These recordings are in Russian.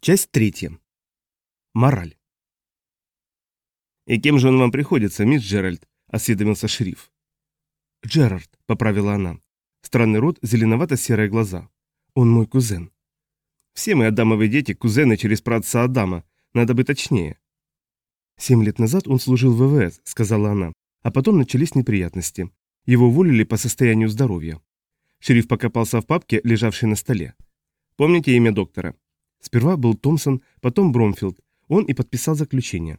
Часть третья. Мораль. «И кем же он вам приходится, мисс Джеральд?» – осведомился шериф. «Джерард», – поправила она. Странный рот, зеленовато-серые глаза. «Он мой кузен». «Все мы Адамовы дети, кузены через праотца Адама. Надо бы точнее». «Семь лет назад он служил в ВВС», – сказала она. А потом начались неприятности. Его уволили по состоянию здоровья. Шериф покопался в папке, лежавшей на столе. «Помните имя доктора?» Сперва был Томпсон, потом Бромфилд. Он и подписал заключение.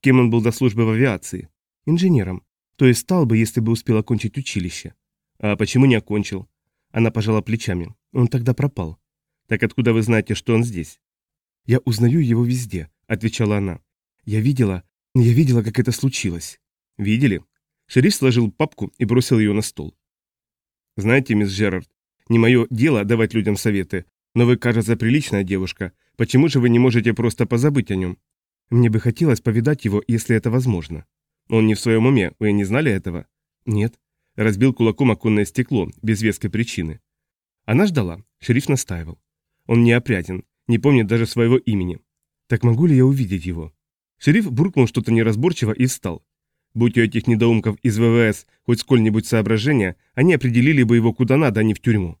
Кем он был до службы в авиации? Инженером. То есть стал бы, если бы успел окончить училище. А почему не окончил? Она пожала плечами. Он тогда пропал. Так откуда вы знаете, что он здесь? Я узнаю его везде, отвечала она. Я видела, я видела, как это случилось. Видели? Шериф сложил папку и бросил ее на стол. Знаете, мисс Джерард, не мое дело давать людям советы, но вы, кажется, приличная девушка. Почему же вы не можете просто позабыть о нем? Мне бы хотелось повидать его, если это возможно. Он не в своем уме, вы не знали этого? Нет. Разбил кулаком оконное стекло, без веской причины. Она ждала, шериф настаивал. Он неопрятен, не помнит даже своего имени. Так могу ли я увидеть его? Шериф буркнул что-то неразборчиво и встал. Будь у этих недоумков из ВВС хоть сколь-нибудь соображения, они определили бы его куда надо, а не в тюрьму.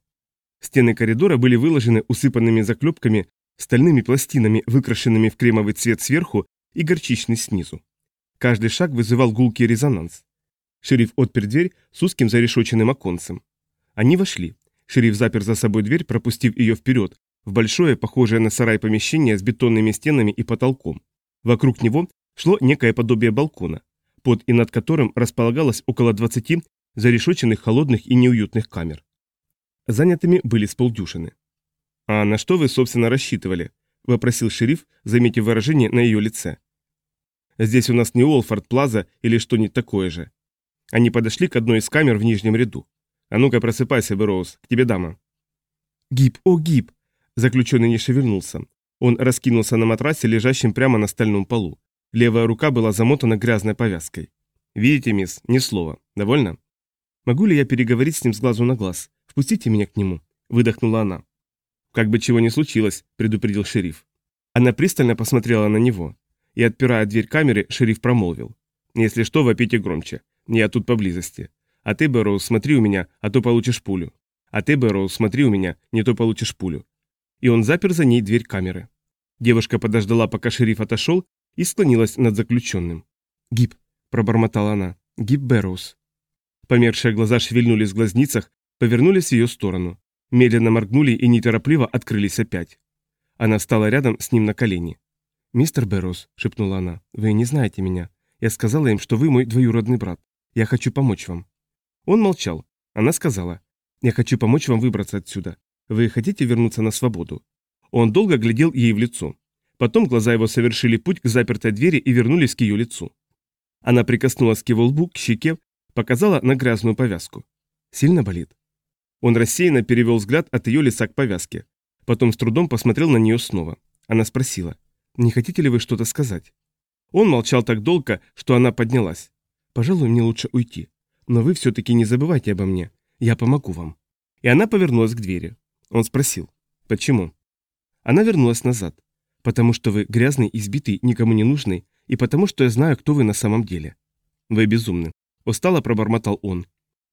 Стены коридора были выложены усыпанными заклепками, стальными пластинами, выкрашенными в кремовый цвет сверху и горчичный снизу. Каждый шаг вызывал гулкий резонанс. Шериф отпер дверь с узким зарешоченным оконцем. Они вошли. Шериф запер за собой дверь, пропустив ее вперед, в большое, похожее на сарай помещение с бетонными стенами и потолком. Вокруг него шло некое подобие балкона, под и над которым располагалось около 20 зарешоченных холодных и неуютных камер. Занятыми были с полдюшины. «А на что вы, собственно, рассчитывали?» – вопросил шериф, заметив выражение на ее лице. «Здесь у нас не Уолфорд Плаза или что-нибудь такое же». Они подошли к одной из камер в нижнем ряду. «А ну-ка, просыпайся, Бэрроуз, к тебе дама». «Гиб, о, гиб!» Заключенный не шевельнулся. Он раскинулся на матрасе, лежащем прямо на стальном полу. Левая рука была замотана грязной повязкой. «Видите, мисс, ни слова. Довольно?» «Могу ли я переговорить с ним с глазу на глаз?» «Впустите меня к нему», — выдохнула она. «Как бы чего ни случилось», — предупредил шериф. Она пристально посмотрела на него. И, отпирая дверь камеры, шериф промолвил. «Если что, вопите громче. Я тут поблизости. А ты, Бэрроуз, смотри у меня, а то получишь пулю. А ты, Бэрроуз, смотри у меня, не то получишь пулю». И он запер за ней дверь камеры. Девушка подождала, пока шериф отошел, и склонилась над заключенным. «Гиб», — пробормотала она, — «Гиб Бэрроуз». Помершие глаза шевельнулись в глазницах, повернулись в ее сторону, медленно моргнули и неторопливо открылись опять. Она встала рядом с ним на колени. «Мистер Берроуз», — шепнула она, — «вы не знаете меня. Я сказала им, что вы мой двоюродный брат. Я хочу помочь вам». Он молчал. Она сказала, «Я хочу помочь вам выбраться отсюда. Вы хотите вернуться на свободу?» Он долго глядел ей в лицо. Потом глаза его совершили путь к запертой двери и вернулись к ее лицу. Она прикоснулась к его лбу, к щеке, показала на грязную повязку. «Сильно болит?» Он рассеянно перевел взгляд от ее лица к повязке. Потом с трудом посмотрел на нее снова. Она спросила, «Не хотите ли вы что-то сказать?» Он молчал так долго, что она поднялась. «Пожалуй, мне лучше уйти. Но вы все-таки не забывайте обо мне. Я помогу вам». И она повернулась к двери. Он спросил, «Почему?» Она вернулась назад. «Потому что вы грязный, избитый, никому не нужный, и потому что я знаю, кто вы на самом деле». «Вы безумны», — устало пробормотал он.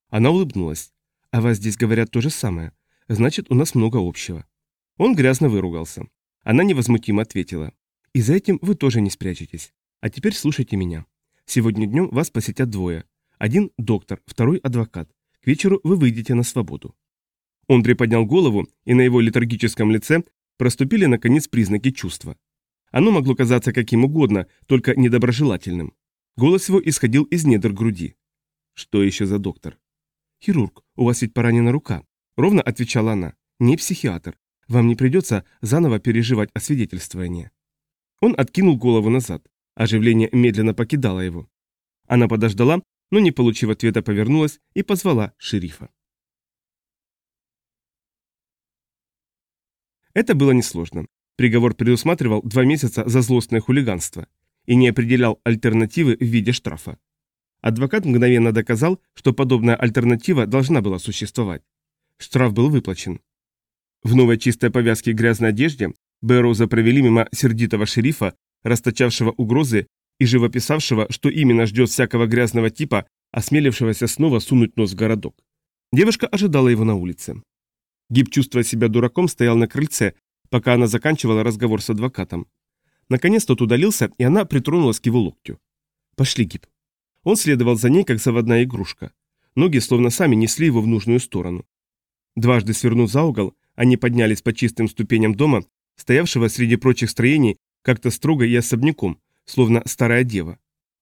Она улыбнулась. А вас здесь говорят то же самое. Значит, у нас много общего. Он грязно выругался. Она невозмутимо ответила. И за этим вы тоже не спрячетесь. А теперь слушайте меня. Сегодня днем вас посетят двое. Один – доктор, второй – адвокат. К вечеру вы выйдете на свободу. Он приподнял голову, и на его литургическом лице проступили наконец признаки чувства. Оно могло казаться каким угодно, только недоброжелательным. Голос его исходил из недр груди. Что еще за доктор? «Хирург, у вас ведь поранена рука», — ровно отвечала она. «Не психиатр. Вам не придется заново переживать освидетельствование». Он откинул голову назад. Оживление медленно покидало его. Она подождала, но, не получив ответа, повернулась и позвала шерифа. Это было несложно. Приговор предусматривал два месяца за злостное хулиганство и не определял альтернативы в виде штрафа. Адвокат мгновенно доказал, что подобная альтернатива должна была существовать. Штраф был выплачен. В новой чистой повязке и грязной одежде, Бэрроуза провели мимо сердитого шерифа, расточавшего угрозы и живописавшего, что именно ждет всякого грязного типа, осмелившегося снова сунуть нос в городок. Девушка ожидала его на улице. Гиб, чувствуя себя дураком, стоял на крыльце, пока она заканчивала разговор с адвокатом. Наконец тот удалился, и она притронулась к его локтю. «Пошли, Гиб». Он следовал за ней, как заводная игрушка. Ноги словно сами несли его в нужную сторону. Дважды свернув за угол, они поднялись по чистым ступеням дома, стоявшего среди прочих строений как-то строго и особняком, словно старая дева.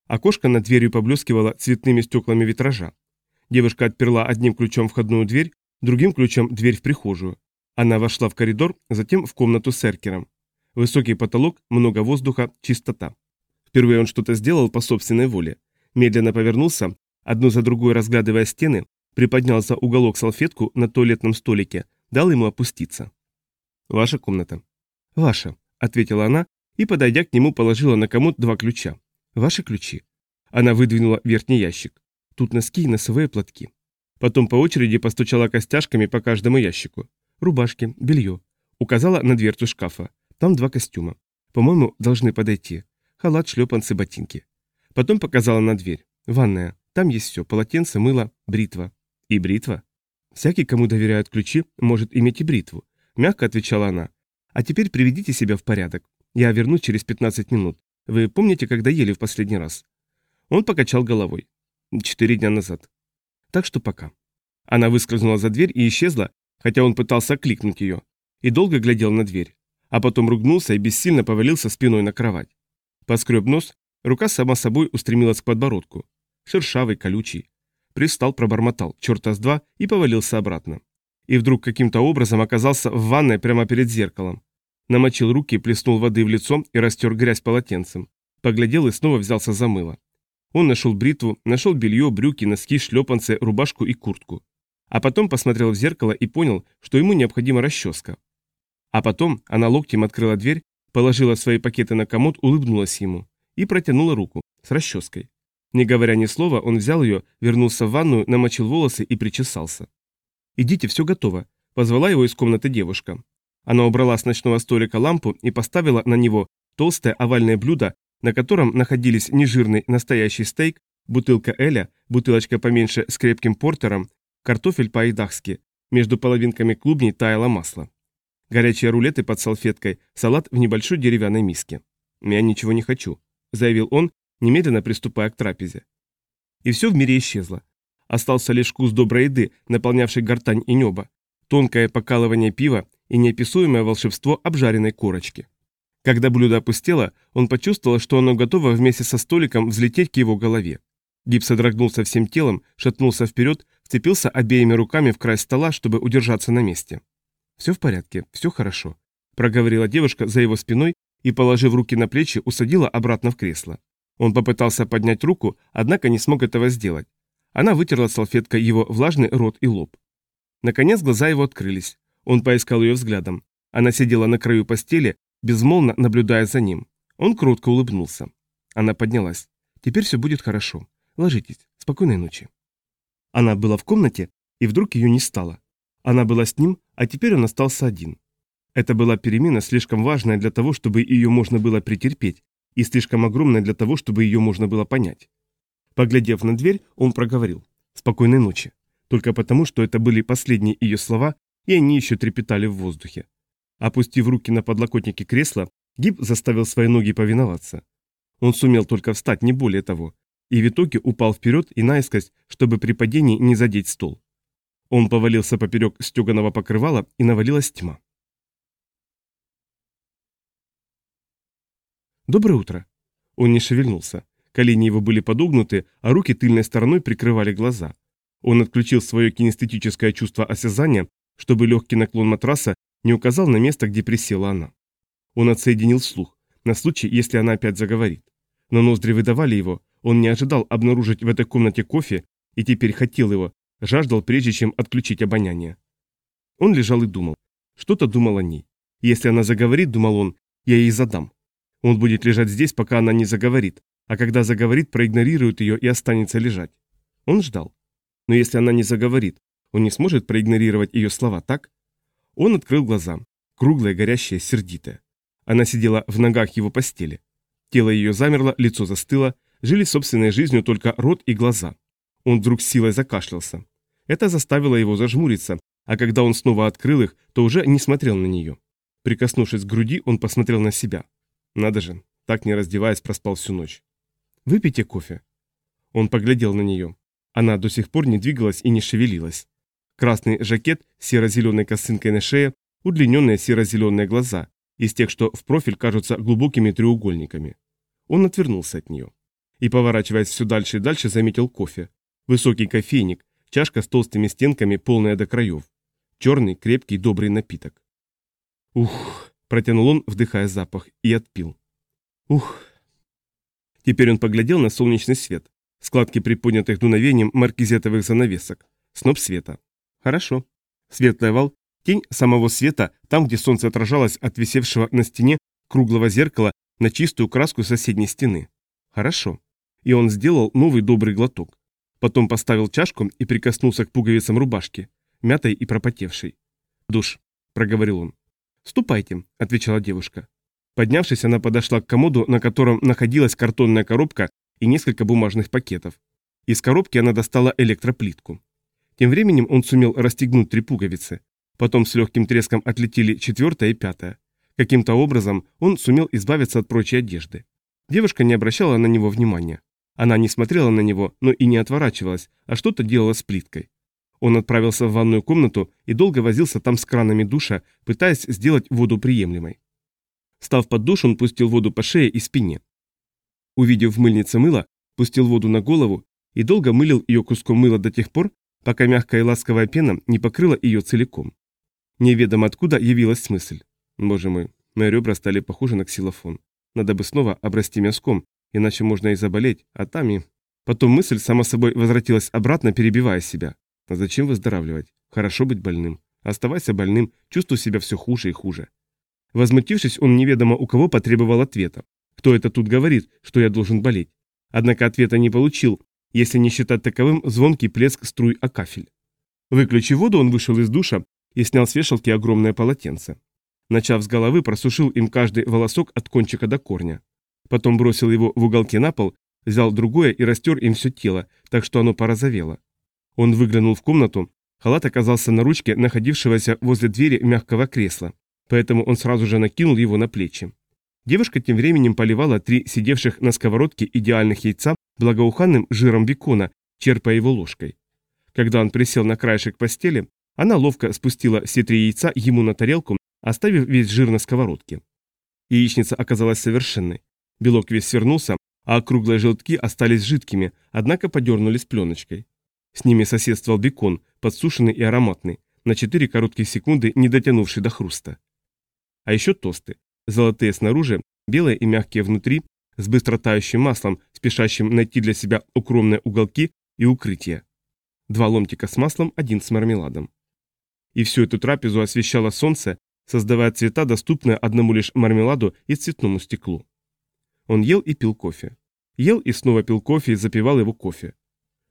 Окошко над дверью поблескивало цветными стеклами витража. Девушка отперла одним ключом входную дверь, другим ключом дверь в прихожую. Она вошла в коридор, затем в комнату с эркером. Высокий потолок, много воздуха, чистота. Впервые он что-то сделал по собственной воле. Медленно повернулся, одну за другой разглядывая стены, приподнял за уголок салфетку на туалетном столике, дал ему опуститься. «Ваша комната». «Ваша», — ответила она и, подойдя к нему, положила на комод два ключа. «Ваши ключи». Она выдвинула верхний ящик. Тут носки и носовые платки. Потом по очереди постучала костяшками по каждому ящику. Рубашки, белье. Указала на дверцу шкафа. Там два костюма. По-моему, должны подойти. Халат, шлепанцы, ботинки. Потом показала на дверь. Ванная. Там есть все. Полотенце, мыло, бритва. И бритва. Всякий, кому доверяют ключи, может иметь и бритву. Мягко отвечала она. А теперь приведите себя в порядок. Я вернусь через 15 минут. Вы помните, когда ели в последний раз? Он покачал головой. Четыре дня назад. Так что пока. Она выскользнула за дверь и исчезла, хотя он пытался кликнуть ее. И долго глядел на дверь. А потом ругнулся и бессильно повалился спиной на кровать. Поскреб нос, рука сама собой устремилась к подбородку. Шершавый, колючий. Пристал, пробормотал, черта с два, и повалился обратно. И вдруг каким-то образом оказался в ванной прямо перед зеркалом. Намочил руки, плеснул воды в лицо и растер грязь полотенцем. Поглядел и снова взялся за мыло. Он нашел бритву, нашел белье, брюки, носки, шлепанцы, рубашку и куртку. А потом посмотрел в зеркало и понял, что ему необходима расческа. А потом она локтем открыла дверь, положила свои пакеты на комод, улыбнулась ему и протянула руку с расческой. Не говоря ни слова, он взял ее, вернулся в ванную, намочил волосы и причесался. «Идите, все готово», — позвала его из комнаты девушка. Она убрала с ночного столика лампу и поставила на него толстое овальное блюдо на котором находились нежирный настоящий стейк, бутылка эля, бутылочка поменьше с крепким портером, картофель по-айдахски, между половинками клубней таяло масло. Горячие рулеты под салфеткой, салат в небольшой деревянной миске. «Я ничего не хочу», — заявил он, немедленно приступая к трапезе. И все в мире исчезло. Остался лишь вкус доброй еды, наполнявший гортань и небо, тонкое покалывание пива и неописуемое волшебство обжаренной корочки. Когда блюдо опустело, он почувствовал, что оно готово вместе со столиком взлететь к его голове. Гиб содрогнулся всем телом, шатнулся вперед, вцепился обеими руками в край стола, чтобы удержаться на месте. «Все в порядке, все хорошо», — проговорила девушка за его спиной и, положив руки на плечи, усадила обратно в кресло. Он попытался поднять руку, однако не смог этого сделать. Она вытерла салфеткой его влажный рот и лоб. Наконец глаза его открылись. Он поискал ее взглядом. Она сидела на краю постели, безмолвно наблюдая за ним. Он кротко улыбнулся. Она поднялась. «Теперь все будет хорошо. Ложитесь. Спокойной ночи». Она была в комнате, и вдруг ее не стало. Она была с ним, а теперь он остался один. Это была перемена слишком важная для того, чтобы ее можно было претерпеть, и слишком огромная для того, чтобы ее можно было понять. Поглядев на дверь, он проговорил «Спокойной ночи», только потому, что это были последние ее слова, и они еще трепетали в воздухе. Опустив руки на подлокотники кресла, Гиб заставил свои ноги повиноваться. Он сумел только встать, не более того, и в итоге упал вперед и наискось, чтобы при падении не задеть стол. Он повалился поперек стеганого покрывала, и навалилась тьма. «Доброе утро!» Он не шевельнулся. Колени его были подогнуты, а руки тыльной стороной прикрывали глаза. Он отключил свое кинестетическое чувство осязания, чтобы легкий наклон матраса не указал на место, где присела она. Он отсоединил слух, на случай, если она опять заговорит. Но ноздри выдавали его, он не ожидал обнаружить в этой комнате кофе и теперь хотел его, жаждал прежде, чем отключить обоняние. Он лежал и думал. Что-то думал о ней. Если она заговорит, думал он, я ей задам. Он будет лежать здесь, пока она не заговорит, а когда заговорит, проигнорирует ее и останется лежать. Он ждал. Но если она не заговорит, он не сможет проигнорировать ее слова, так? Он открыл глаза. Круглое, горящее, сердитое. Она сидела в ногах его постели. Тело ее замерло, лицо застыло, жили собственной жизнью только рот и глаза. Он вдруг силой закашлялся. Это заставило его зажмуриться, а когда он снова открыл их, то уже не смотрел на нее. Прикоснувшись к груди, он посмотрел на себя. Надо же, так не раздеваясь, проспал всю ночь. «Выпейте кофе». Он поглядел на нее. Она до сих пор не двигалась и не шевелилась. Красный жакет с серо-зеленой косынкой на шее, удлиненные серо-зеленые глаза, из тех, что в профиль кажутся глубокими треугольниками. Он отвернулся от нее. И, поворачиваясь все дальше и дальше, заметил кофе. Высокий кофейник, чашка с толстыми стенками, полная до краев. Черный, крепкий, добрый напиток. Ух, протянул он, вдыхая запах, и отпил. Ух. Теперь он поглядел на солнечный свет, складки приподнятых дуновением маркизетовых занавесок, сноп света. Хорошо. Светлый вал, тень самого света, там, где солнце отражалось от висевшего на стене круглого зеркала на чистую краску соседней стены. Хорошо. И он сделал новый добрый глоток. Потом поставил чашку и прикоснулся к пуговицам рубашки, мятой и пропотевшей. «Душ», — проговорил он. «Ступайте», — отвечала девушка. Поднявшись, она подошла к комоду, на котором находилась картонная коробка и несколько бумажных пакетов. Из коробки она достала электроплитку. Тем временем он сумел расстегнуть три пуговицы. Потом с легким треском отлетели четвертая и пятая. Каким-то образом он сумел избавиться от прочей одежды. Девушка не обращала на него внимания. Она не смотрела на него, но и не отворачивалась, а что-то делала с плиткой. Он отправился в ванную комнату и долго возился там с кранами душа, пытаясь сделать воду приемлемой. Став под душ, он пустил воду по шее и спине. Увидев в мыльнице мыло, пустил воду на голову и долго мылил ее куском мыла до тех пор, пока мягкая и ласковая пена не покрыла ее целиком. Неведомо откуда явилась мысль. Боже мой, мои ребра стали похожи на ксилофон. Надо бы снова обрасти мяском, иначе можно и заболеть, а там и... Потом мысль сама собой возвратилась обратно, перебивая себя. А зачем выздоравливать? Хорошо быть больным. Оставайся больным, чувствуй себя все хуже и хуже. Возмутившись, он неведомо у кого потребовал ответа. Кто это тут говорит, что я должен болеть? Однако ответа не получил, если не считать таковым звонкий плеск струй о кафель. Выключив воду, он вышел из душа и снял с вешалки огромное полотенце. Начав с головы, просушил им каждый волосок от кончика до корня. Потом бросил его в уголке на пол, взял другое и растер им все тело, так что оно порозовело. Он выглянул в комнату, халат оказался на ручке находившегося возле двери мягкого кресла, поэтому он сразу же накинул его на плечи. Девушка тем временем поливала три сидевших на сковородке идеальных яйца благоуханным жиром бекона, черпая его ложкой. Когда он присел на краешек постели, она ловко спустила все три яйца ему на тарелку, оставив весь жир на сковородке. Яичница оказалась совершенной. Белок весь свернулся, а округлые желтки остались жидкими, однако подернулись пленочкой. С ними соседствовал бекон, подсушенный и ароматный, на 4 короткие секунды не дотянувший до хруста. А еще тосты, золотые снаружи, белые и мягкие внутри, с быстро тающим маслом, спешащим найти для себя укромные уголки и укрытия. Два ломтика с маслом, один с мармеладом. И всю эту трапезу освещало солнце, создавая цвета, доступные одному лишь мармеладу и цветному стеклу. Он ел и пил кофе. Ел и снова пил кофе и запивал его кофе.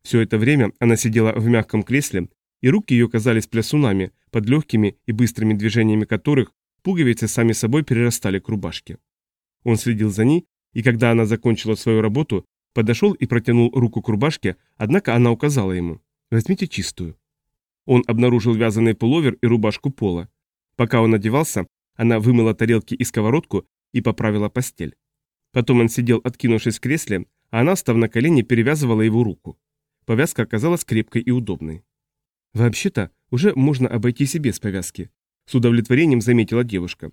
Все это время она сидела в мягком кресле, и руки ее казались плясунами, под легкими и быстрыми движениями которых пуговицы сами собой перерастали к рубашке. Он следил за ней, и когда она закончила свою работу, подошел и протянул руку к рубашке, однако она указала ему «возьмите чистую». Он обнаружил вязаный пуловер и рубашку пола. Пока он одевался, она вымыла тарелки и сковородку и поправила постель. Потом он сидел, откинувшись в кресле, а она, став на колени, перевязывала его руку. Повязка оказалась крепкой и удобной. «Вообще-то, уже можно обойтись и без повязки», — с удовлетворением заметила девушка.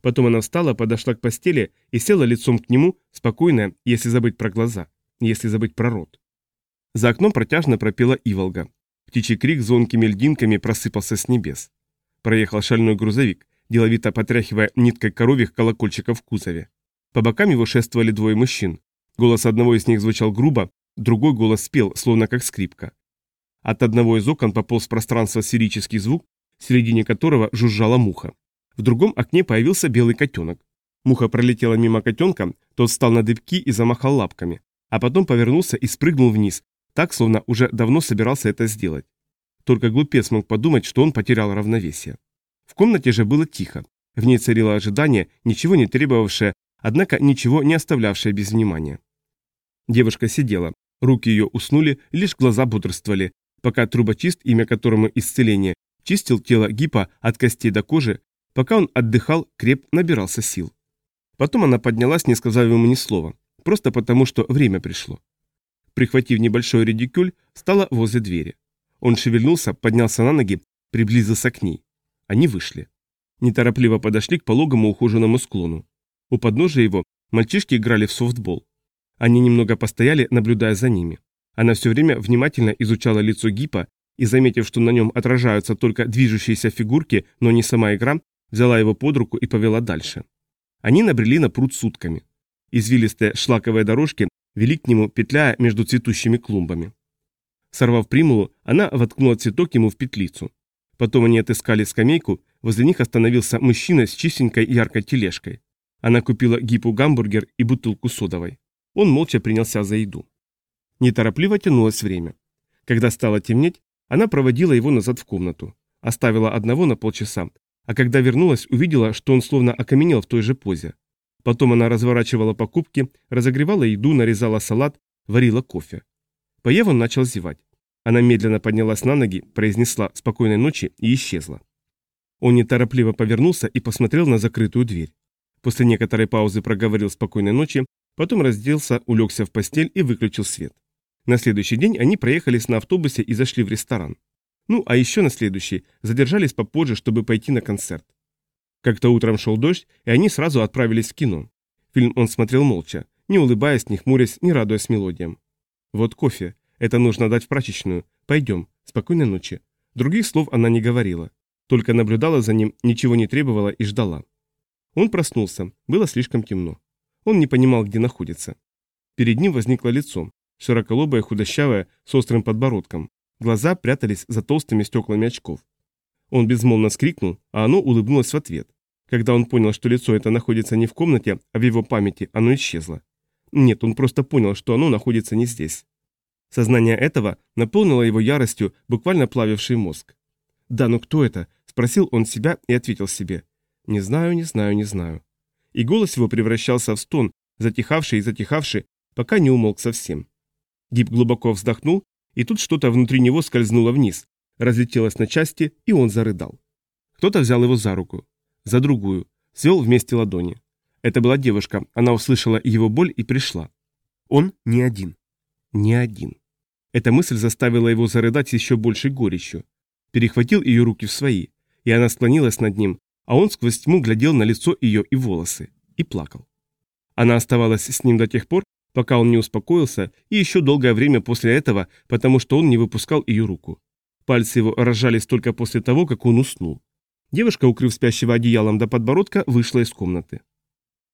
Потом она встала, подошла к постели и села лицом к нему, спокойная, если забыть про глаза, если забыть про рот. За окном протяжно пропела Иволга. Птичий крик звонкими льдинками просыпался с небес. Проехал шальной грузовик, деловито потряхивая ниткой коровьих колокольчиков в кузове. По бокам его шествовали двое мужчин. Голос одного из них звучал грубо, другой голос спел, словно как скрипка. От одного из окон пополз в пространство сферический звук, в середине которого жужжала муха. В другом окне появился белый котенок. Муха пролетела мимо котенка, тот встал на дыбки и замахал лапками, а потом повернулся и спрыгнул вниз, так, словно уже давно собирался это сделать. Только глупец мог подумать, что он потерял равновесие. В комнате же было тихо. В ней царило ожидание, ничего не требовавшее, однако ничего не оставлявшее без внимания. Девушка сидела, руки ее уснули, лишь глаза бодрствовали, пока трубочист, имя которому исцеление, чистил тело гипа от костей до кожи, пока он отдыхал, креп набирался сил. Потом она поднялась, не сказав ему ни слова, просто потому, что время пришло. Прихватив небольшой редикюль, стала возле двери. Он шевельнулся, поднялся на ноги, приблизился к ней. Они вышли. Неторопливо подошли к пологому ухоженному склону. У подножия его мальчишки играли в софтбол. Они немного постояли, наблюдая за ними. Она все время внимательно изучала лицо Гипа и, заметив, что на нем отражаются только движущиеся фигурки, но не сама игра, взяла его под руку и повела дальше. Они набрели на пруд сутками. Извилистые шлаковые дорожки вели к нему, петляя между цветущими клумбами. Сорвав примулу, она воткнула цветок ему в петлицу. Потом они отыскали скамейку, возле них остановился мужчина с чистенькой яркой тележкой. Она купила гипу гамбургер и бутылку содовой. Он молча принялся за еду. Неторопливо тянулось время. Когда стало темнеть, она проводила его назад в комнату. Оставила одного на полчаса, а когда вернулась, увидела, что он словно окаменел в той же позе. Потом она разворачивала покупки, разогревала еду, нарезала салат, варила кофе. Поев, он начал зевать. Она медленно поднялась на ноги, произнесла «спокойной ночи» и исчезла. Он неторопливо повернулся и посмотрел на закрытую дверь. После некоторой паузы проговорил «спокойной ночи», потом разделся, улегся в постель и выключил свет. На следующий день они проехались на автобусе и зашли в ресторан. Ну, а еще на следующий задержались попозже, чтобы пойти на концерт. Как-то утром шел дождь, и они сразу отправились в кино. Фильм он смотрел молча, не улыбаясь, не хмурясь, не радуясь мелодиям. «Вот кофе. Это нужно дать в прачечную. Пойдем. Спокойной ночи». Других слов она не говорила. Только наблюдала за ним, ничего не требовала и ждала. Он проснулся. Было слишком темно. Он не понимал, где находится. Перед ним возникло лицо. Широколобое, худощавое, с острым подбородком. Глаза прятались за толстыми стеклами очков. Он безмолвно скрикнул, а оно улыбнулось в ответ. Когда он понял, что лицо это находится не в комнате, а в его памяти, оно исчезло. Нет, он просто понял, что оно находится не здесь. Сознание этого наполнило его яростью, буквально плавивший мозг. «Да, ну кто это?» – спросил он себя и ответил себе. «Не знаю, не знаю, не знаю». И голос его превращался в стон, затихавший и затихавший, пока не умолк совсем. Гиб глубоко вздохнул, и тут что-то внутри него скользнуло вниз, разлетелось на части, и он зарыдал. Кто-то взял его за руку, за другую, свел вместе ладони. Это была девушка, она услышала его боль и пришла. Он не один. Не один. Эта мысль заставила его зарыдать еще большей горечью. Перехватил ее руки в свои, и она склонилась над ним, а он сквозь тьму глядел на лицо ее и волосы, и плакал. Она оставалась с ним до тех пор, пока он не успокоился, и еще долгое время после этого, потому что он не выпускал ее руку. Пальцы его разжались только после того, как он уснул. Девушка, укрыв спящего одеялом до подбородка, вышла из комнаты.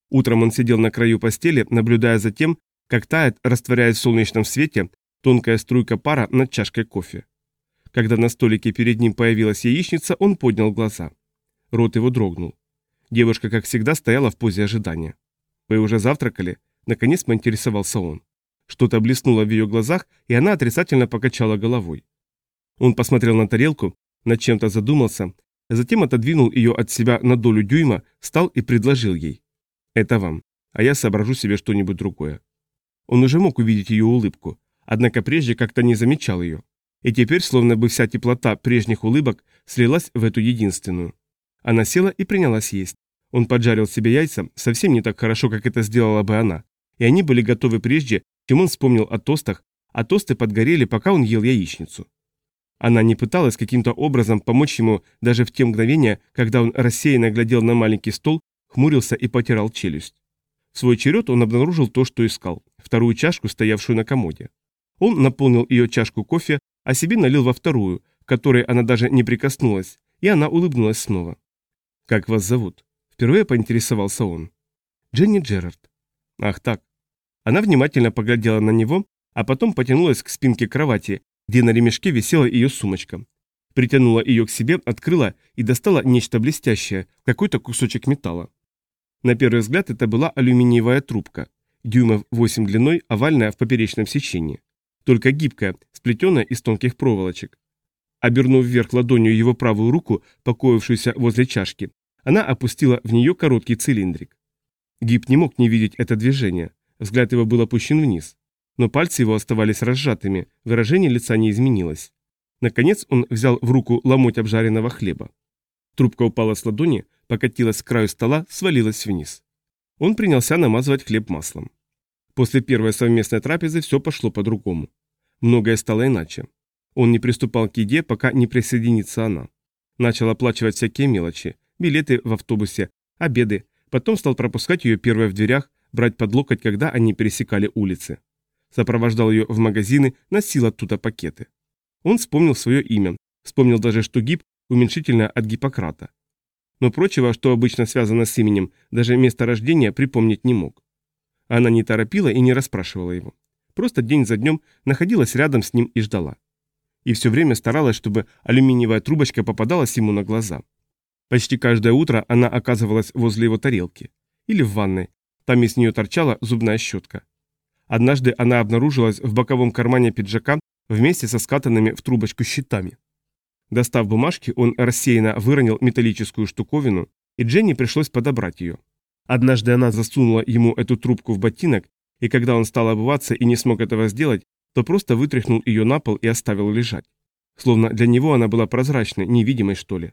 Утром он сидел на краю постели, наблюдая за тем, как тает, растворяясь в солнечном свете, тонкая струйка пара над чашкой кофе. Когда на столике перед ним появилась яичница, он поднял глаза. Рот его дрогнул. Девушка, как всегда, стояла в позе ожидания. «Вы уже завтракали?» Наконец поинтересовался он. Что-то блеснуло в ее глазах, и она отрицательно покачала головой. Он посмотрел на тарелку, над чем-то задумался, затем отодвинул ее от себя на долю дюйма, встал и предложил ей. «Это вам, а я соображу себе что-нибудь другое». Он уже мог увидеть ее улыбку, однако прежде как-то не замечал ее. И теперь, словно бы вся теплота прежних улыбок, слилась в эту единственную. Она села и принялась есть. Он поджарил себе яйца совсем не так хорошо, как это сделала бы она, и они были готовы прежде, чем он вспомнил о тостах, а тосты подгорели, пока он ел яичницу. Она не пыталась каким-то образом помочь ему даже в те мгновения, когда он рассеянно глядел на маленький стол, хмурился и потирал челюсть. В свой черед он обнаружил то, что искал – вторую чашку, стоявшую на комоде. Он наполнил ее чашку кофе, а себе налил во вторую, к которой она даже не прикоснулась, и она улыбнулась снова. «Как вас зовут?» – впервые поинтересовался он. «Дженни Джерард». «Ах так». Она внимательно поглядела на него, а потом потянулась к спинке кровати, где на ремешке висела ее сумочка. Притянула ее к себе, открыла и достала нечто блестящее, какой-то кусочек металла. На первый взгляд это была алюминиевая трубка, дюймов 8 длиной, овальная в поперечном сечении. Только гибкая, сплетенная из тонких проволочек. Обернув вверх ладонью его правую руку, покоившуюся возле чашки, Она опустила в нее короткий цилиндрик. Гиб не мог не видеть это движение, взгляд его был опущен вниз. Но пальцы его оставались разжатыми, выражение лица не изменилось. Наконец он взял в руку ломоть обжаренного хлеба. Трубка упала с ладони, покатилась к краю стола, свалилась вниз. Он принялся намазывать хлеб маслом. После первой совместной трапезы все пошло по-другому. Многое стало иначе. Он не приступал к еде, пока не присоединится она. Начал оплачивать всякие мелочи, билеты в автобусе, обеды, потом стал пропускать ее первой в дверях, брать под локоть, когда они пересекали улицы. Сопровождал ее в магазины, носил оттуда пакеты. Он вспомнил свое имя, вспомнил даже, что гиб уменьшительно от Гиппократа. Но прочего, что обычно связано с именем, даже место рождения припомнить не мог. Она не торопила и не расспрашивала его. Просто день за днем находилась рядом с ним и ждала. И все время старалась, чтобы алюминиевая трубочка попадалась ему на глаза. Почти каждое утро она оказывалась возле его тарелки. Или в ванной. Там из нее торчала зубная щетка. Однажды она обнаружилась в боковом кармане пиджака вместе со скатанными в трубочку щитами. Достав бумажки, он рассеянно выронил металлическую штуковину, и Дженни пришлось подобрать ее. Однажды она засунула ему эту трубку в ботинок, и когда он стал обуваться и не смог этого сделать, то просто вытряхнул ее на пол и оставил лежать. Словно для него она была прозрачной, невидимой что ли.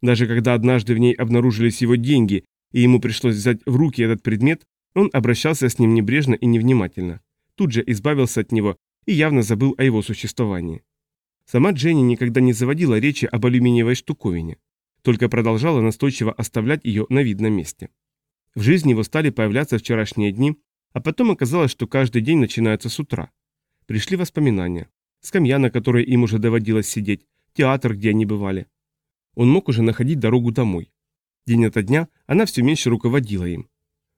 Даже когда однажды в ней обнаружились его деньги, и ему пришлось взять в руки этот предмет, он обращался с ним небрежно и невнимательно. Тут же избавился от него и явно забыл о его существовании. Сама Дженни никогда не заводила речи об алюминиевой штуковине, только продолжала настойчиво оставлять ее на видном месте. В жизни его стали появляться вчерашние дни, а потом оказалось, что каждый день начинается с утра. Пришли воспоминания. Скамья, на которой им уже доводилось сидеть, театр, где они бывали. Он мог уже находить дорогу домой. День ото дня она все меньше руководила им.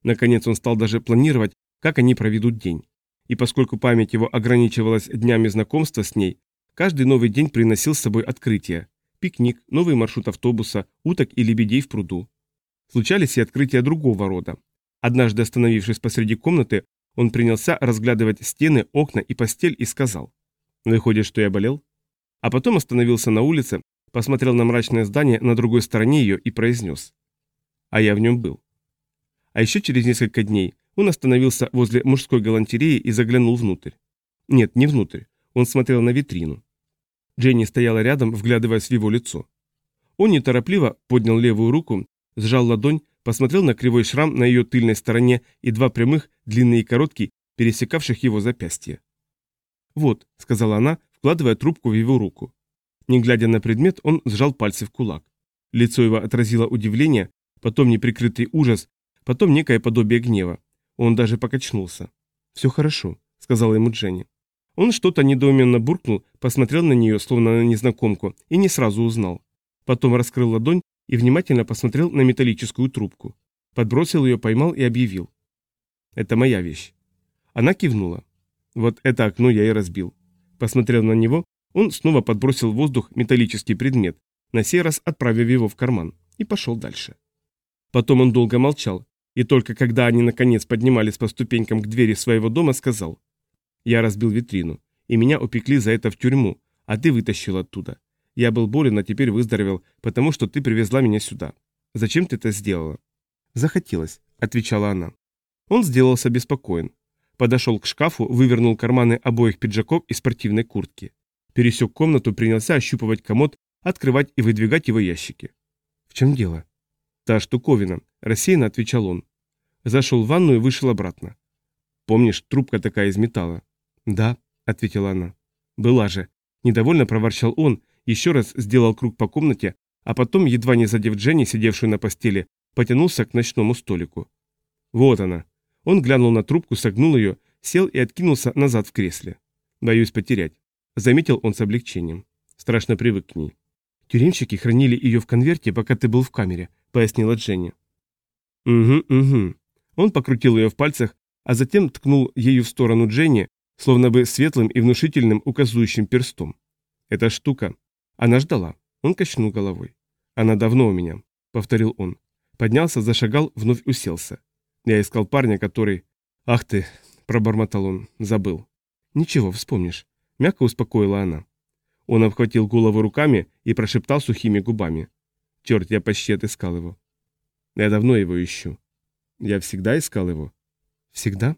Наконец он стал даже планировать, как они проведут день. И поскольку память его ограничивалась днями знакомства с ней, Каждый новый день приносил с собой открытия. Пикник, новый маршрут автобуса, уток и лебедей в пруду. Случались и открытия другого рода. Однажды, остановившись посреди комнаты, он принялся разглядывать стены, окна и постель и сказал. «Выходит, что я болел?» А потом остановился на улице, посмотрел на мрачное здание на другой стороне ее и произнес. А я в нем был. А еще через несколько дней он остановился возле мужской галантереи и заглянул внутрь. Нет, не внутрь. Он смотрел на витрину. Дженни стояла рядом, вглядываясь в его лицо. Он неторопливо поднял левую руку, сжал ладонь, посмотрел на кривой шрам на ее тыльной стороне и два прямых, длинные и короткие, пересекавших его запястье. «Вот», — сказала она, вкладывая трубку в его руку. Не глядя на предмет, он сжал пальцы в кулак. Лицо его отразило удивление, потом неприкрытый ужас, потом некое подобие гнева. Он даже покачнулся. «Все хорошо», — сказала ему Дженни. Он что-то недоуменно буркнул, посмотрел на нее, словно на незнакомку, и не сразу узнал. Потом раскрыл ладонь и внимательно посмотрел на металлическую трубку. Подбросил ее, поймал и объявил. «Это моя вещь». Она кивнула. «Вот это окно я и разбил». Посмотрел на него, он снова подбросил в воздух металлический предмет, на сей раз отправив его в карман, и пошел дальше. Потом он долго молчал, и только когда они наконец поднимались по ступенькам к двери своего дома, сказал я разбил витрину, и меня упекли за это в тюрьму, а ты вытащил оттуда. Я был болен, а теперь выздоровел, потому что ты привезла меня сюда. Зачем ты это сделала?» «Захотелось», — отвечала она. Он сделался беспокоен. Подошел к шкафу, вывернул карманы обоих пиджаков и спортивной куртки. Пересек комнату, принялся ощупывать комод, открывать и выдвигать его ящики. «В чем дело?» «Та штуковина», — рассеянно отвечал он. Зашел в ванну и вышел обратно. «Помнишь, трубка такая из металла?» «Да», — ответила она. «Была же». Недовольно проворчал он, еще раз сделал круг по комнате, а потом, едва не задев Дженни, сидевшую на постели, потянулся к ночному столику. Вот она. Он глянул на трубку, согнул ее, сел и откинулся назад в кресле. «Боюсь потерять», — заметил он с облегчением. Страшно привык к ней. «Тюремщики хранили ее в конверте, пока ты был в камере», — пояснила Дженни. «Угу, угу». Он покрутил ее в пальцах, а затем ткнул ею в сторону Дженни, словно бы светлым и внушительным указующим перстом. Эта штука. Она ждала. Он качнул головой. Она давно у меня, повторил он. Поднялся, зашагал, вновь уселся. Я искал парня, который... Ах ты, пробормотал он, забыл. Ничего, вспомнишь. Мягко успокоила она. Он обхватил голову руками и прошептал сухими губами. Черт, я почти отыскал его. Я давно его ищу. Я всегда искал его. Всегда?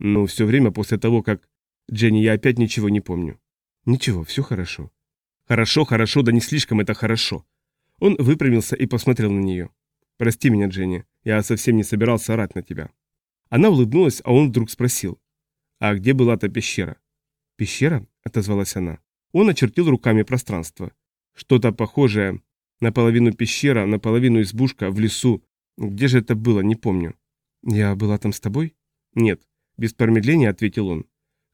Ну, все время после того, как... Дженни, я опять ничего не помню. Ничего, все хорошо. Хорошо, хорошо, да не слишком это хорошо. Он выпрямился и посмотрел на нее. Прости меня, Дженни, я совсем не собирался орать на тебя. Она улыбнулась, а он вдруг спросил. А где была та пещера? Пещера? Отозвалась она. Он очертил руками пространство. Что-то похожее. Наполовину пещера, наполовину избушка, в лесу. Где же это было, не помню. Я была там с тобой? Нет. Без промедления ответил он.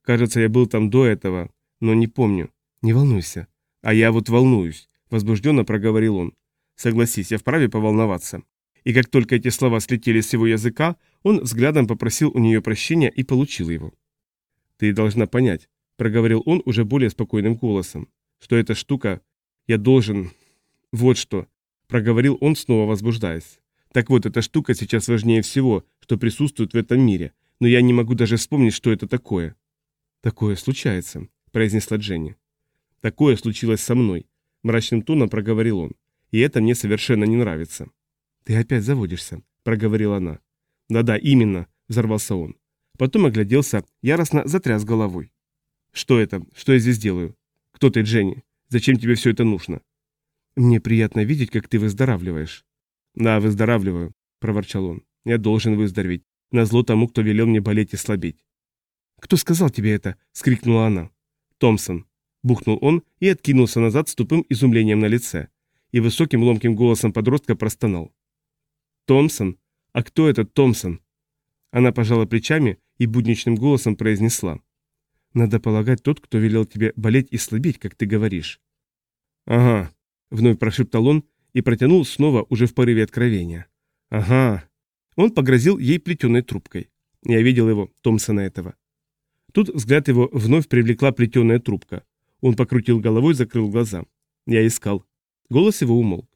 Кажется, я был там до этого, но не помню. Не волнуйся. А я вот волнуюсь, возбужденно проговорил он. Согласись, я вправе поволноваться. И как только эти слова слетели с его языка, он взглядом попросил у нее прощения и получил его. «Ты должна понять», — проговорил он уже более спокойным голосом, «что эта штука... Я должен... Вот что...» — проговорил он, снова возбуждаясь. «Так вот, эта штука сейчас важнее всего, что присутствует в этом мире, но я не могу даже вспомнить, что это такое». «Такое случается», — произнесла Дженни. «Такое случилось со мной», — мрачным тоном проговорил он. «И это мне совершенно не нравится». «Ты опять заводишься», — проговорила она. «Да-да, именно», — взорвался он. Потом огляделся, яростно затряс головой. «Что это? Что я здесь делаю? Кто ты, Дженни? Зачем тебе все это нужно?» «Мне приятно видеть, как ты выздоравливаешь». «Да, выздоравливаю», — проворчал он. «Я должен выздороветь. Назло тому, кто велел мне болеть и слабеть». «Кто сказал тебе это?» — скрикнула она. «Томпсон», — бухнул он и откинулся назад с тупым изумлением на лице. И высоким ломким голосом подростка простонал. «Томпсон? А кто этот Томпсон?» Она пожала плечами и будничным голосом произнесла. «Надо полагать, тот, кто велел тебе болеть и слабеть, как ты говоришь». «Ага», — вновь прошептал он и протянул снова уже в порыве откровения. «Ага». Он погрозил ей плетеной трубкой. Я видел его, Томпсона этого. Тут взгляд его вновь привлекла плетеная трубка. Он покрутил головой, закрыл глаза. Я искал. Голос его умолк.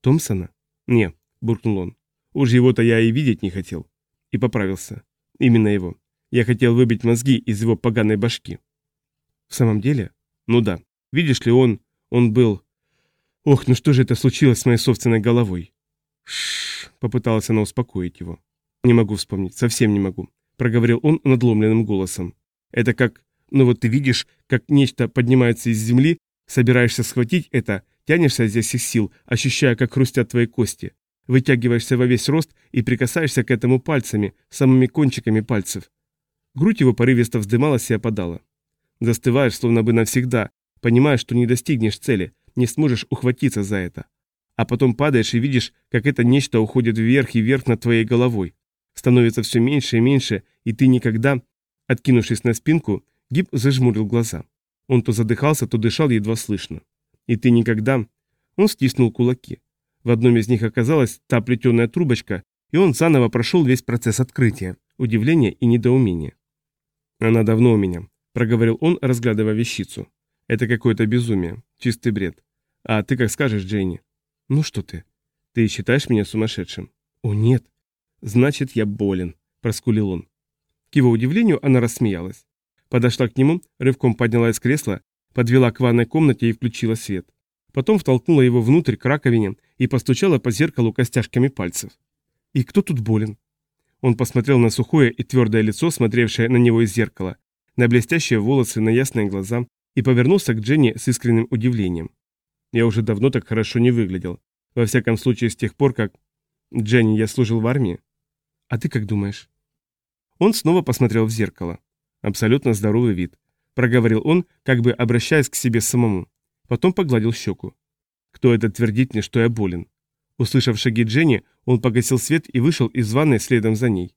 «Томпсона?» «Не», — буркнул он. «Уж его-то я и видеть не хотел». И поправился. «Именно его. Я хотел выбить мозги из его поганой башки». «В самом деле?» «Ну да. Видишь ли, он... он был...» «Ох, ну что же это случилось с моей собственной головой?» «Шшш», — попыталась она успокоить его. «Не могу вспомнить, совсем не могу», — проговорил он надломленным голосом. Это как, ну вот ты видишь, как нечто поднимается из земли, собираешься схватить это, тянешься изо всех сил, ощущая, как хрустят твои кости. Вытягиваешься во весь рост и прикасаешься к этому пальцами, самыми кончиками пальцев. Грудь его порывисто вздымалась и опадала. Застываешь, словно бы навсегда, понимаешь, что не достигнешь цели, не сможешь ухватиться за это. А потом падаешь и видишь, как это нечто уходит вверх и вверх над твоей головой. Становится все меньше и меньше, и ты никогда, Откинувшись на спинку, Гиб зажмурил глаза. Он то задыхался, то дышал едва слышно. «И ты никогда...» Он стиснул кулаки. В одном из них оказалась та плетеная трубочка, и он заново прошел весь процесс открытия, удивления и недоумения. «Она давно у меня», — проговорил он, разглядывая вещицу. «Это какое-то безумие, чистый бред. А ты как скажешь, Джейни?» «Ну что ты?» «Ты считаешь меня сумасшедшим?» «О, нет». «Значит, я болен», — проскулил он. К его удивлению, она рассмеялась. Подошла к нему, рывком подняла из кресла, подвела к ванной комнате и включила свет. Потом втолкнула его внутрь к раковине и постучала по зеркалу костяшками пальцев. «И кто тут болен?» Он посмотрел на сухое и твердое лицо, смотревшее на него из зеркала, на блестящие волосы, на ясные глаза, и повернулся к Дженни с искренним удивлением. «Я уже давно так хорошо не выглядел. Во всяком случае, с тех пор, как... Дженни, я служил в армии. А ты как думаешь?» Он снова посмотрел в зеркало. Абсолютно здоровый вид. Проговорил он, как бы обращаясь к себе самому. Потом погладил щеку. Кто это твердит мне, что я болен? Услышав шаги Дженни, он погасил свет и вышел из ванной следом за ней.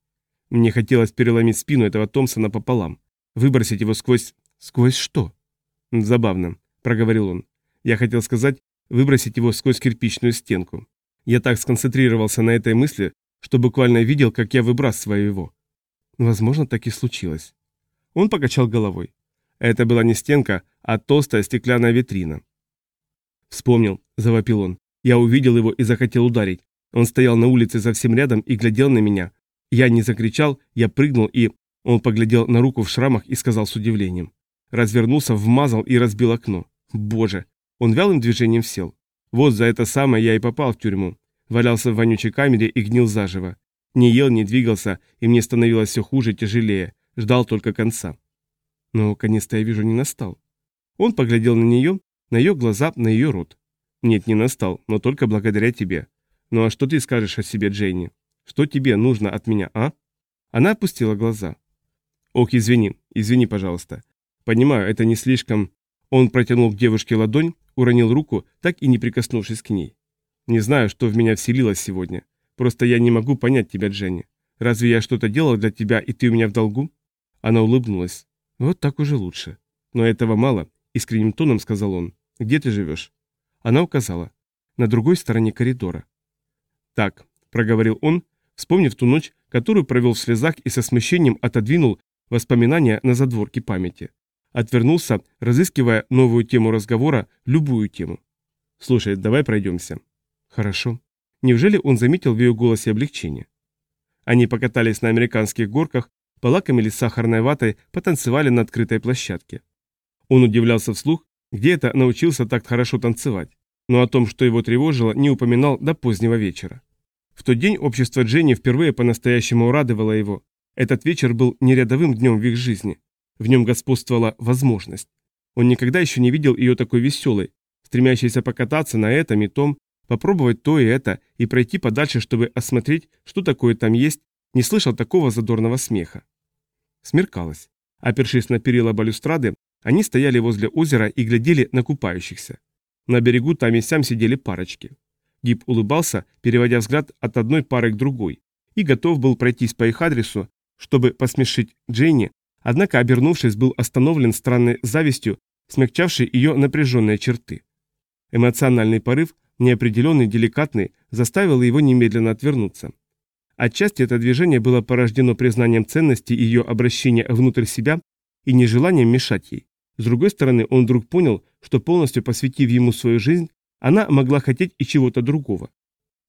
Мне хотелось переломить спину этого Томпсона пополам. Выбросить его сквозь... Сквозь что? Забавно, проговорил он. Я хотел сказать, выбросить его сквозь кирпичную стенку. Я так сконцентрировался на этой мысли, что буквально видел, как я выбрасываю его. Возможно, так и случилось. Он покачал головой. Это была не стенка, а толстая стеклянная витрина. Вспомнил, завопил он. Я увидел его и захотел ударить. Он стоял на улице совсем рядом и глядел на меня. Я не закричал, я прыгнул и... Он поглядел на руку в шрамах и сказал с удивлением. Развернулся, вмазал и разбил окно. Боже! Он вялым движением сел. Вот за это самое я и попал в тюрьму. валялся в вонючей камере и гнил заживо. Не ел, не двигался, и мне становилось все хуже, тяжелее. Ждал только конца. Но конец-то я вижу не настал. Он поглядел на нее, на ее глаза, на ее рот. Нет, не настал, но только благодаря тебе. Ну а что ты скажешь о себе, Джейни? Что тебе нужно от меня, а? Она опустила глаза. Ох, извини, извини, пожалуйста. Понимаю, это не слишком... Он протянул к девушке ладонь, уронил руку, так и не прикоснувшись к ней. Не знаю, что в меня вселилось сегодня. Просто я не могу понять тебя, Дженни. Разве я что-то делал для тебя, и ты у меня в долгу?» Она улыбнулась. «Вот так уже лучше. Но этого мало», — искренним тоном сказал он. «Где ты живешь?» Она указала. «На другой стороне коридора». «Так», — проговорил он, вспомнив ту ночь, которую провел в слезах и со смущением отодвинул воспоминания на задворке памяти. Отвернулся, разыскивая новую тему разговора, любую тему. «Слушай, давай пройдемся». «Хорошо». Неужели он заметил в ее голосе облегчение? Они покатались на американских горках, полакомились сахарной ватой, потанцевали на открытой площадке. Он удивлялся вслух, где это научился так хорошо танцевать, но о том, что его тревожило, не упоминал до позднего вечера. В тот день общество Дженни впервые по-настоящему урадовало его. Этот вечер был не рядовым днем в их жизни. В нем господствовала возможность. Он никогда еще не видел ее такой веселой, стремящейся покататься на этом и том, попробовать то и это и пройти подальше, чтобы осмотреть, что такое там есть, не слышал такого задорного смеха. Смеркалось. Опершись на перила балюстрады, они стояли возле озера и глядели на купающихся. На берегу там и сям сидели парочки. Гиб улыбался, переводя взгляд от одной пары к другой, и готов был пройтись по их адресу, чтобы посмешить Дженни, однако, обернувшись, был остановлен странной завистью, смягчавшей ее напряженные черты. Эмоциональный порыв неопределенный, деликатный, заставил его немедленно отвернуться. Отчасти это движение было порождено признанием ценности ее обращения внутрь себя и нежеланием мешать ей. С другой стороны, он вдруг понял, что полностью посвятив ему свою жизнь, она могла хотеть и чего-то другого.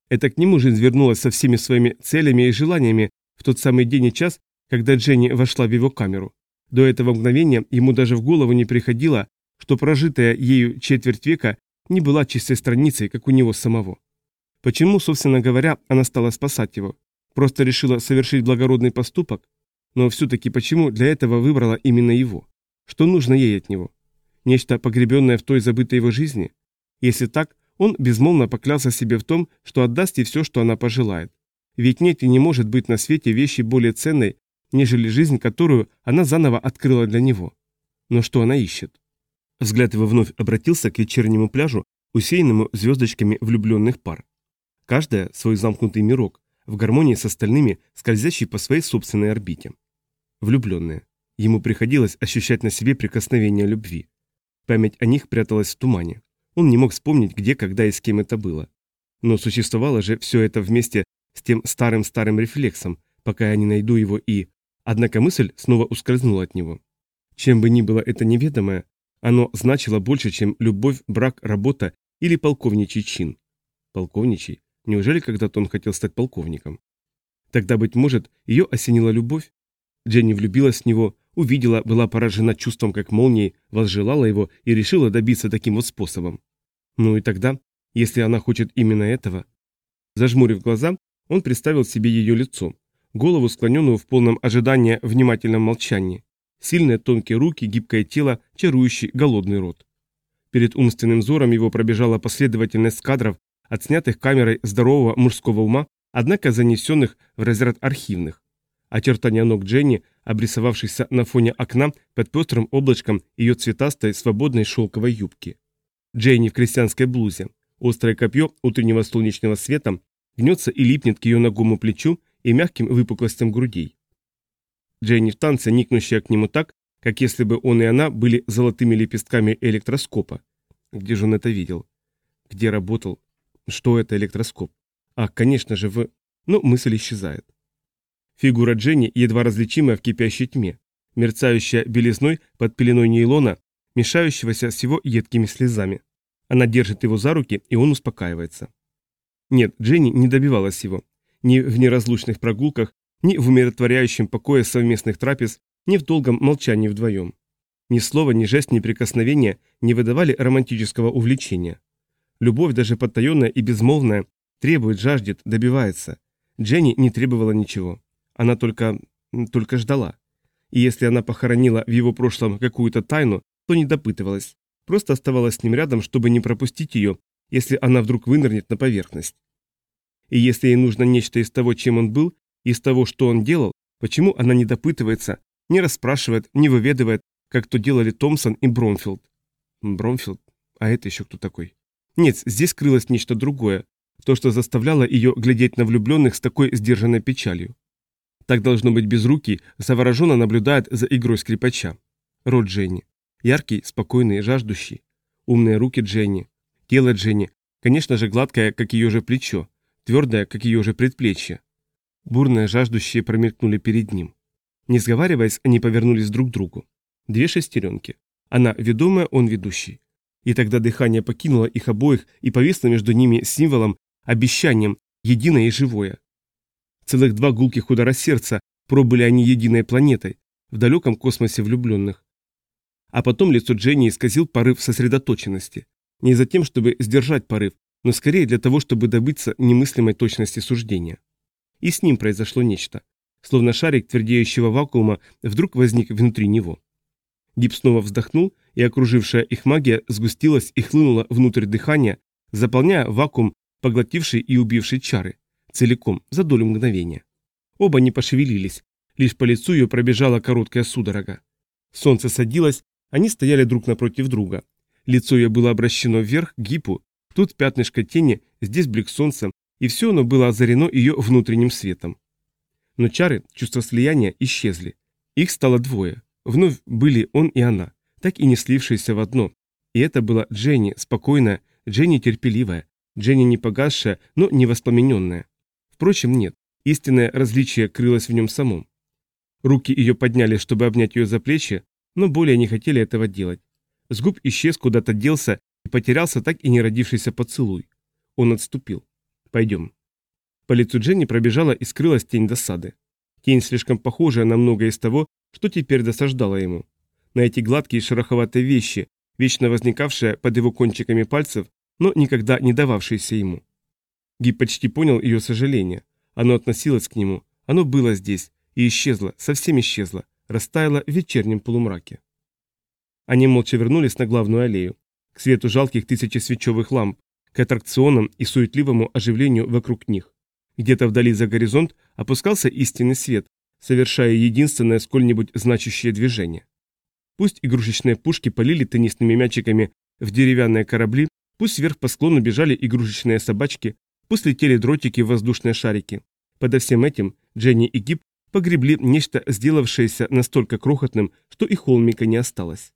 Это к нему жизнь вернулась со всеми своими целями и желаниями в тот самый день и час, когда Дженни вошла в его камеру. До этого мгновения ему даже в голову не приходило, что прожитая ею четверть века не была чистой страницей, как у него самого. Почему, собственно говоря, она стала спасать его? Просто решила совершить благородный поступок? Но все-таки почему для этого выбрала именно его? Что нужно ей от него? Нечто погребенное в той забытой его жизни? Если так, он безмолвно поклялся себе в том, что отдаст ей все, что она пожелает. Ведь нет и не может быть на свете вещи более ценной, нежели жизнь, которую она заново открыла для него. Но что она ищет? Взгляд его вновь обратился к вечернему пляжу, усеянному звездочками влюбленных пар. Каждая свой замкнутый мирок, в гармонии с остальными, скользящий по своей собственной орбите. Влюбленные. Ему приходилось ощущать на себе прикосновение любви. Память о них пряталась в тумане. Он не мог вспомнить, где, когда и с кем это было. Но существовало же все это вместе с тем старым-старым рефлексом, пока я не найду его и... Однако мысль снова ускользнула от него. Чем бы ни было это неведомое, оно значило больше, чем любовь, брак, работа или полковничий чин. Полковничий? Неужели когда-то он хотел стать полковником? Тогда, быть может, ее осенила любовь? Дженни влюбилась в него, увидела, была поражена чувством как молнией, возжелала его и решила добиться таким вот способом. Ну и тогда, если она хочет именно этого... Зажмурив глаза, он представил себе ее лицо, голову, склоненную в полном ожидании внимательном молчании, Сильные тонкие руки, гибкое тело, чарующий голодный рот. Перед умственным взором его пробежала последовательность кадров, отснятых камерой здорового мужского ума, однако занесенных в разряд архивных. Очертания ног Дженни, обрисовавшихся на фоне окна под пестрым облачком ее цветастой свободной шелковой юбки. Дженни в крестьянской блузе. Острое копье утреннего солнечного света гнется и липнет к ее ногому плечу и мягким выпуклостям грудей. Дженни в танце, никнущая к нему так, как если бы он и она были золотыми лепестками электроскопа. Где же он это видел? Где работал? Что это электроскоп? А, конечно же, в... Но ну, мысль исчезает. Фигура Дженни едва различимая в кипящей тьме, мерцающая белизной под пеленой нейлона, мешающегося с его едкими слезами. Она держит его за руки, и он успокаивается. Нет, Дженни не добивалась его. Ни в неразлучных прогулках, ни в умиротворяющем покое совместных трапез, ни в долгом молчании вдвоем. Ни слова, ни жест, ни прикосновения не выдавали романтического увлечения. Любовь, даже потаенная и безмолвная, Требует, жаждет, добивается. Дженни не требовала ничего. Она только... только ждала. И если она похоронила в его прошлом какую-то тайну, то не допытывалась. Просто оставалась с ним рядом, чтобы не пропустить ее, если она вдруг вынырнет на поверхность. И если ей нужно нечто из того, чем он был, из того, что он делал, почему она не допытывается, не расспрашивает, не выведывает, как то делали Томпсон и Бромфилд? Бромфилд? А это еще кто такой? Нет, здесь крылось нечто другое, то, что заставляло ее глядеть на влюбленных с такой сдержанной печалью. Так должно быть безрукий, завороженно наблюдает за игрой скрипача. Рот Дженни. Яркий, спокойный, жаждущий. Умные руки Дженни. Тело Дженни. Конечно же, гладкое, как ее же плечо. Твердое, как ее же предплечье. Бурные, жаждущие промелькнули перед ним. Не сговариваясь, они повернулись друг к другу. Две шестеренки. Она ведомая, он ведущий. И тогда дыхание покинуло их обоих и повисло между ними символом, обещанием, единое и живое. Целых два гулких удара сердца пробыли они единой планетой, в далеком космосе влюбленных. А потом лицо Дженни исказил порыв сосредоточенности. Не за тем, чтобы сдержать порыв, но скорее для того, чтобы добиться немыслимой точности суждения. И с ним произошло нечто. Словно шарик твердеющего вакуума вдруг возник внутри него. Дип снова вздохнул, и окружившая их магия сгустилась и хлынула внутрь дыхания, заполняя вакуум, поглотивший и убивший чары целиком, за долю мгновения. Оба не пошевелились, лишь по лицу ее пробежала короткая судорога. Солнце садилось, они стояли друг напротив друга. Лицо ее было обращено вверх, к гипу, тут пятнышко тени, здесь блик солнца, и все оно было озарено ее внутренним светом. Но чары, чувство слияния, исчезли. Их стало двое. Вновь были он и она, так и не слившиеся в одно. И это была Дженни, спокойная, Дженни терпеливая, Дженни не погасшая, но не воспламененная. Впрочем, нет, истинное различие крылось в нем самом. Руки ее подняли, чтобы обнять ее за плечи, но более не хотели этого делать. С губ исчез, куда-то делся и потерялся так и не родившийся поцелуй. Он отступил. «Пойдем». По лицу Дженни пробежала и скрылась тень досады. Тень, слишком похожая на многое из того, что теперь досаждало ему. На эти гладкие шероховатые вещи, вечно возникавшие под его кончиками пальцев, но никогда не дававшиеся ему. Гиб почти понял ее сожаление. Оно относилось к нему, оно было здесь и исчезло, совсем исчезло, растаяло в вечернем полумраке. Они молча вернулись на главную аллею, к свету жалких тысячи свечевых ламп, к аттракционам и суетливому оживлению вокруг них. Где-то вдали за горизонт опускался истинный свет, совершая единственное сколь-нибудь значащее движение. Пусть игрушечные пушки полили теннисными мячиками в деревянные корабли, пусть вверх по склону бежали игрушечные собачки, Пусть летели дротики в воздушные шарики. Подо всем этим Дженни и Гиб погребли нечто, сделавшееся настолько крохотным, что и холмика не осталось.